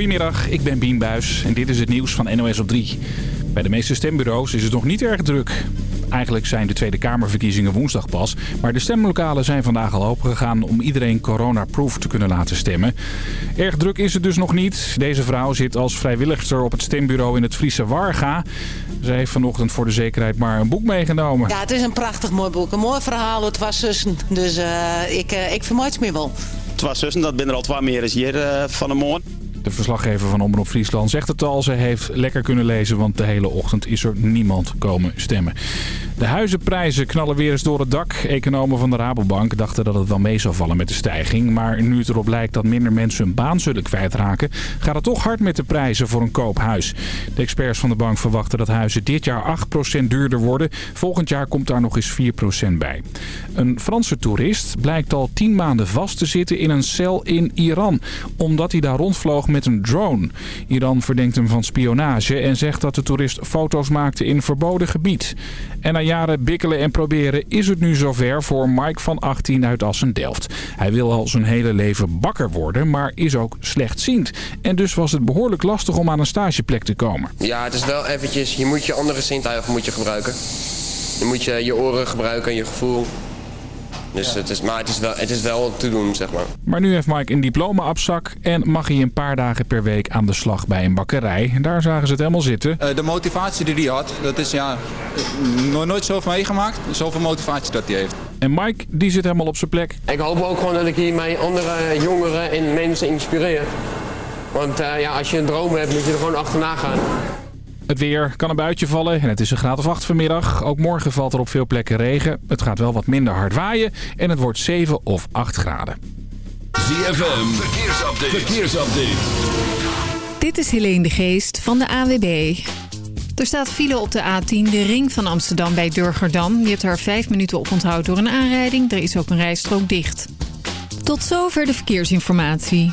Goedemiddag, ik ben Bien Buis en dit is het nieuws van NOS op 3. Bij de meeste stembureaus is het nog niet erg druk. Eigenlijk zijn de Tweede Kamerverkiezingen woensdag pas. Maar de stemlokalen zijn vandaag al opengegaan om iedereen corona-proof te kunnen laten stemmen. Erg druk is het dus nog niet. Deze vrouw zit als vrijwilligster op het stembureau in het Friese Warga. Ze heeft vanochtend voor de zekerheid maar een boek meegenomen. Ja, het is een prachtig mooi boek. Een mooi verhaal. Het was zussen. Dus uh, ik, uh, ik vermoed het me wel. Het was zussen, dat ben er al twee meer eens hier uh, van de morgen. De verslaggever van Omroep Friesland zegt het al. Ze heeft lekker kunnen lezen, want de hele ochtend is er niemand komen stemmen. De huizenprijzen knallen weer eens door het dak. Economen van de Rabobank dachten dat het wel mee zou vallen met de stijging. Maar nu het erop lijkt dat minder mensen hun baan zullen kwijtraken... gaat het toch hard met de prijzen voor een koophuis. De experts van de bank verwachten dat huizen dit jaar 8% duurder worden. Volgend jaar komt daar nog eens 4% bij. Een Franse toerist blijkt al 10 maanden vast te zitten in een cel in Iran. Omdat hij daar rondvloog met een drone. Iran verdenkt hem van spionage en zegt dat de toerist foto's maakte in verboden gebied. En jaren bikkelen en proberen is het nu zover voor Mike van 18 uit Assen-Delft. Hij wil al zijn hele leven bakker worden, maar is ook slechtziend. En dus was het behoorlijk lastig om aan een stageplek te komen. Ja, het is wel eventjes, je moet je andere zintuigen moet je gebruiken. Je moet je, je oren gebruiken en je gevoel. Dus het is, maar het is, wel, het is wel te doen, zeg maar. Maar nu heeft Mike een diploma op zak en mag hij een paar dagen per week aan de slag bij een bakkerij. Daar zagen ze het helemaal zitten. Uh, de motivatie die hij had, dat is ja, nog nooit zoveel meegemaakt. Zoveel motivatie dat hij heeft. En Mike, die zit helemaal op zijn plek. Ik hoop ook gewoon dat ik hiermee andere jongeren en mensen inspireer. Want uh, ja, als je een droom hebt, moet je er gewoon achterna gaan. Het weer kan een buitje vallen en het is een graad of 8 vanmiddag. Ook morgen valt er op veel plekken regen. Het gaat wel wat minder hard waaien en het wordt 7 of 8 graden. ZFM, verkeersupdate. verkeersupdate. Dit is Helene de Geest van de AWB. Er staat file op de A10, de ring van Amsterdam bij Durgerdam. Je hebt er 5 minuten op onthoud door een aanrijding. Er is ook een rijstrook dicht. Tot zover de verkeersinformatie.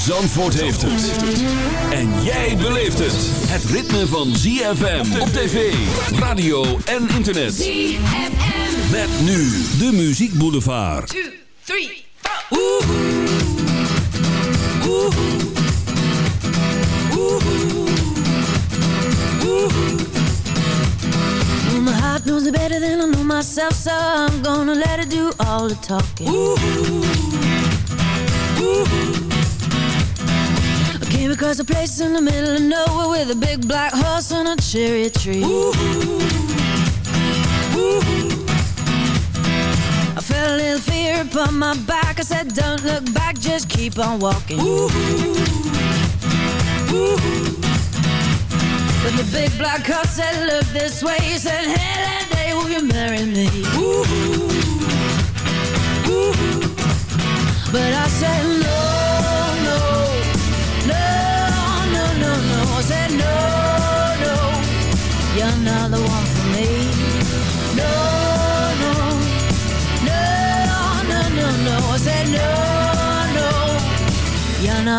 Zandvoort heeft het. En jij beleeft het. Het ritme van ZFM op tv, radio en internet. ZFM. Met nu de Muziek Boulevard. 2, 3, 4. Oeh. Oeh. Oeh. Oeh. Well, my heart knows it better than I know myself, so I'm gonna let it do all the talking. Ooh. Ooh. Across a place in the middle of nowhere with a big black horse and a cherry tree. Ooh. Ooh. I felt a little fear upon my back. I said, Don't look back, just keep on walking. Ooh. Ooh. But the big black horse said, Look this way. He said, Hey, that day, will you marry me? Ooh. Ooh. But I said, No, no.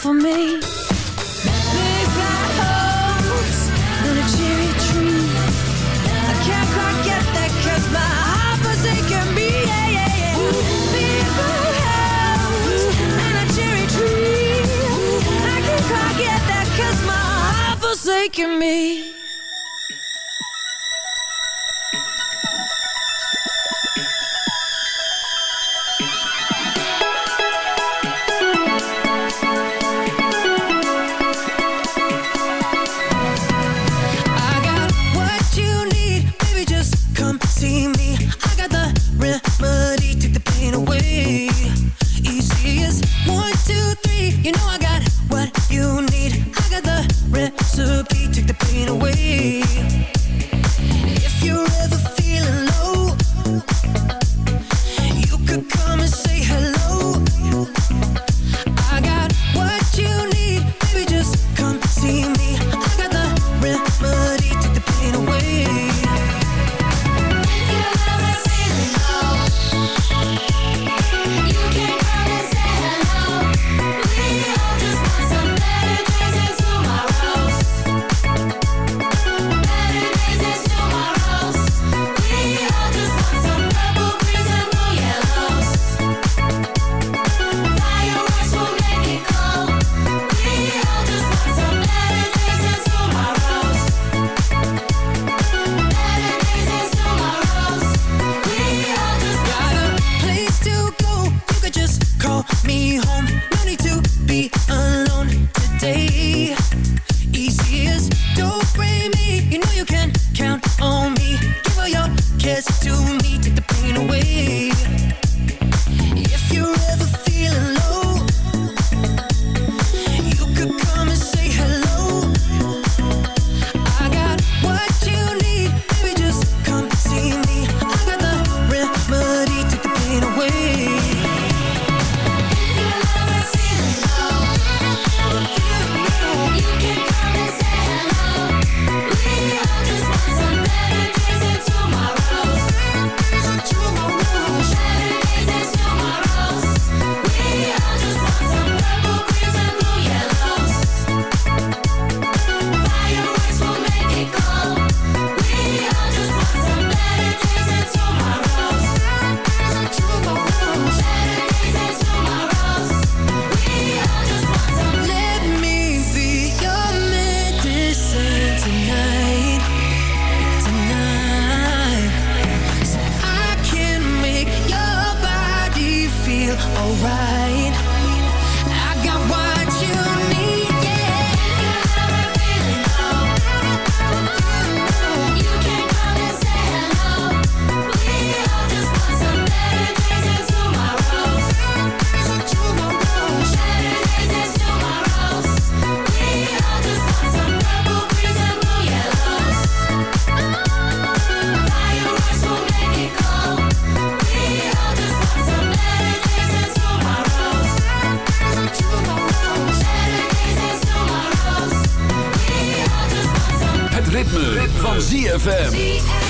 for me. me. van ZFM.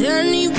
heartless.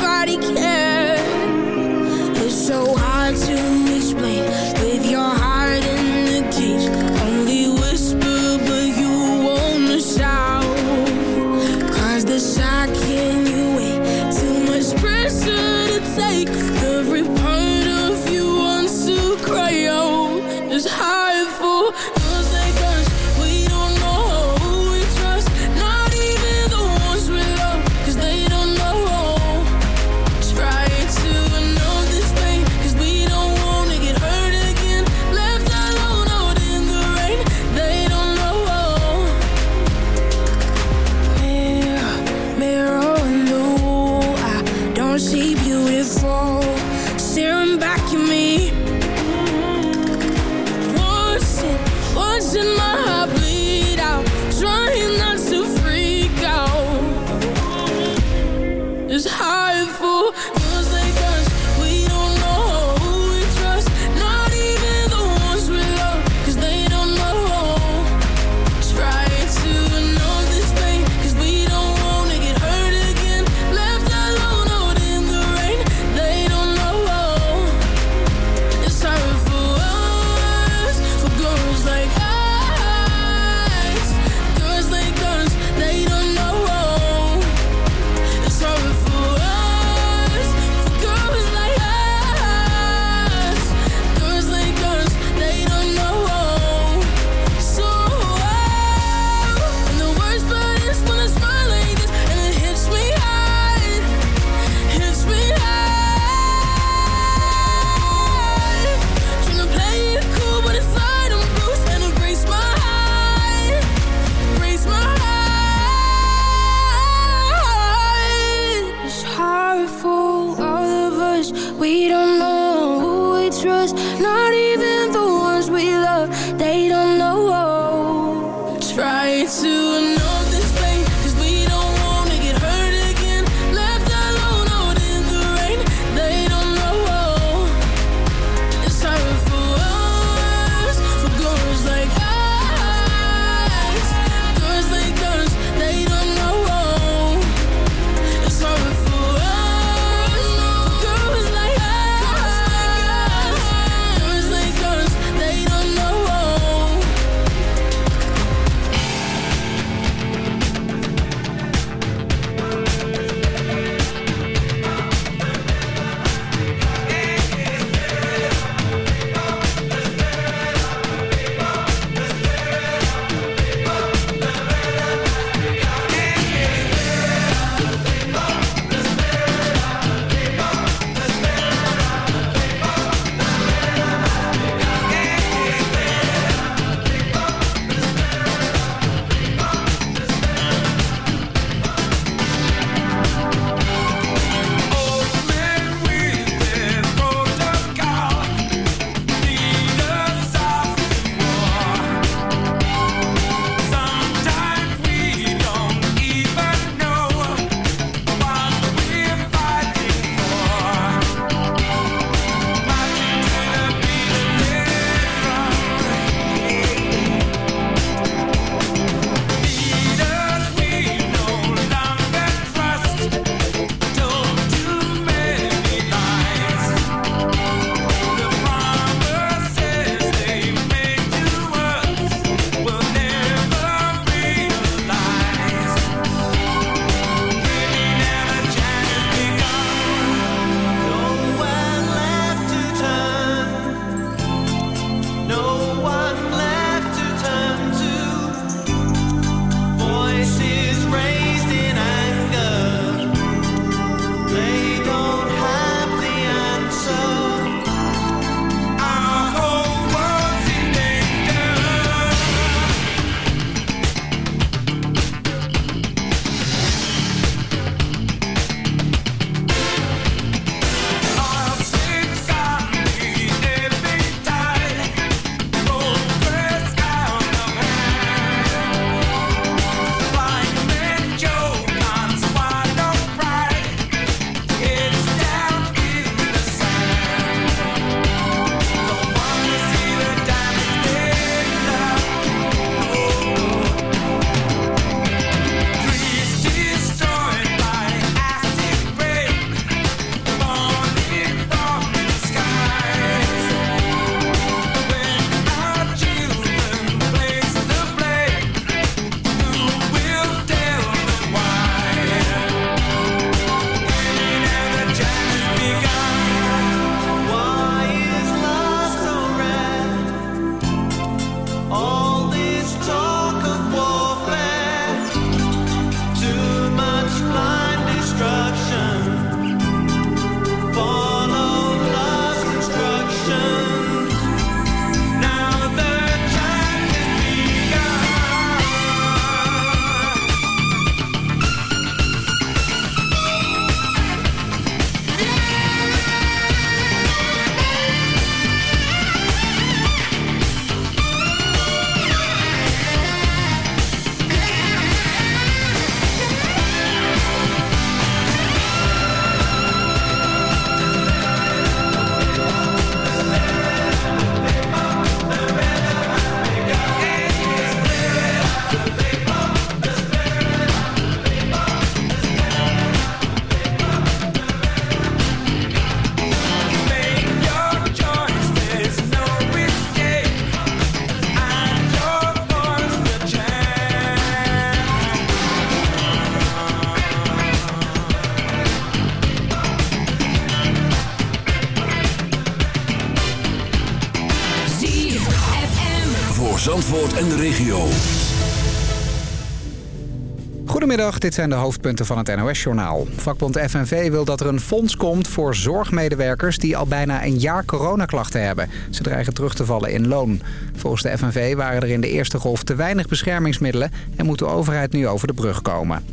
Dit zijn de hoofdpunten van het NOS-journaal. Vakbond FNV wil dat er een fonds komt voor zorgmedewerkers... die al bijna een jaar coronaklachten hebben. Ze dreigen terug te vallen in loon. Volgens de FNV waren er in de eerste golf te weinig beschermingsmiddelen... en moet de overheid nu over de brug komen.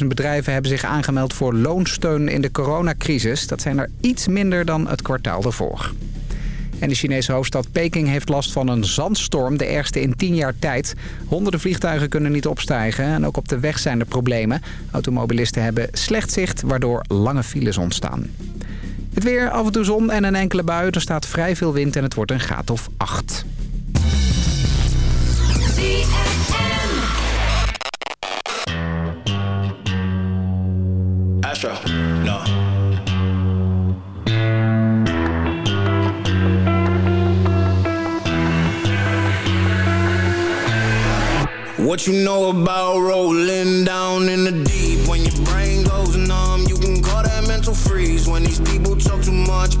77.000 bedrijven hebben zich aangemeld voor loonsteun in de coronacrisis. Dat zijn er iets minder dan het kwartaal daarvoor. En de Chinese hoofdstad Peking heeft last van een zandstorm, de ergste in 10 jaar tijd. Honderden vliegtuigen kunnen niet opstijgen en ook op de weg zijn er problemen. Automobilisten hebben slecht zicht, waardoor lange files ontstaan. Het weer, af en toe zon en een enkele bui. Er staat vrij veel wind en het wordt een graad of 8. Astro, no. What you know about rolling down in the deep? When your brain goes numb, you can call that mental freeze. When these people talk too much,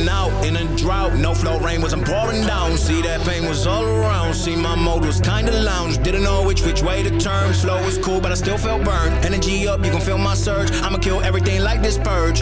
out in a drought. No flow rain wasn't pouring down. See that pain was all around. See my mode was kinda lounge. Didn't know which which way to turn. Flow was cool, but I still felt burned. Energy up, you can feel my surge. I'ma kill everything like this purge.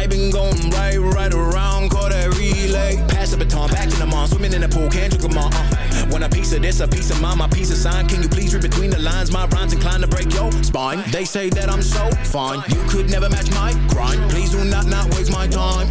I been going right, right around, call that relay. Pass the baton, back to the mom, swimming in the pool, can't drink them all. Uh. When a piece of this, a piece of mine, my piece of sign. Can you please read between the lines? My rhymes inclined to break your spine. They say that I'm so fine. You could never match my grind. Please do not not waste my time.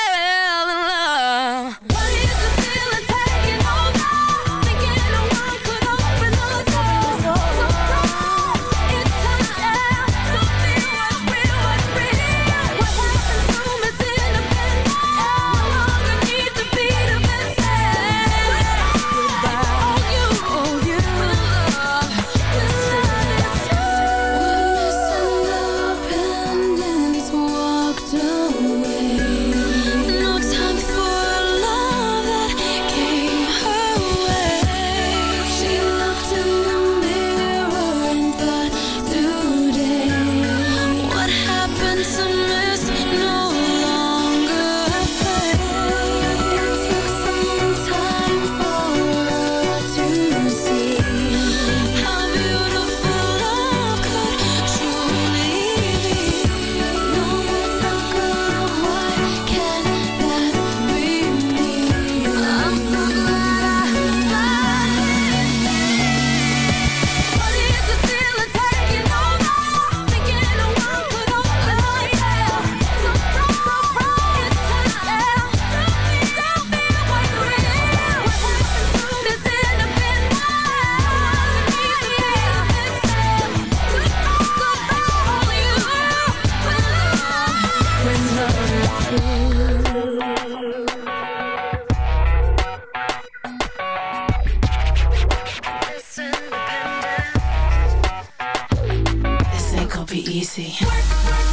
be easy. Work, work.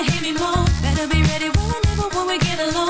wanna hear me more. Better be ready, whenever when we get along.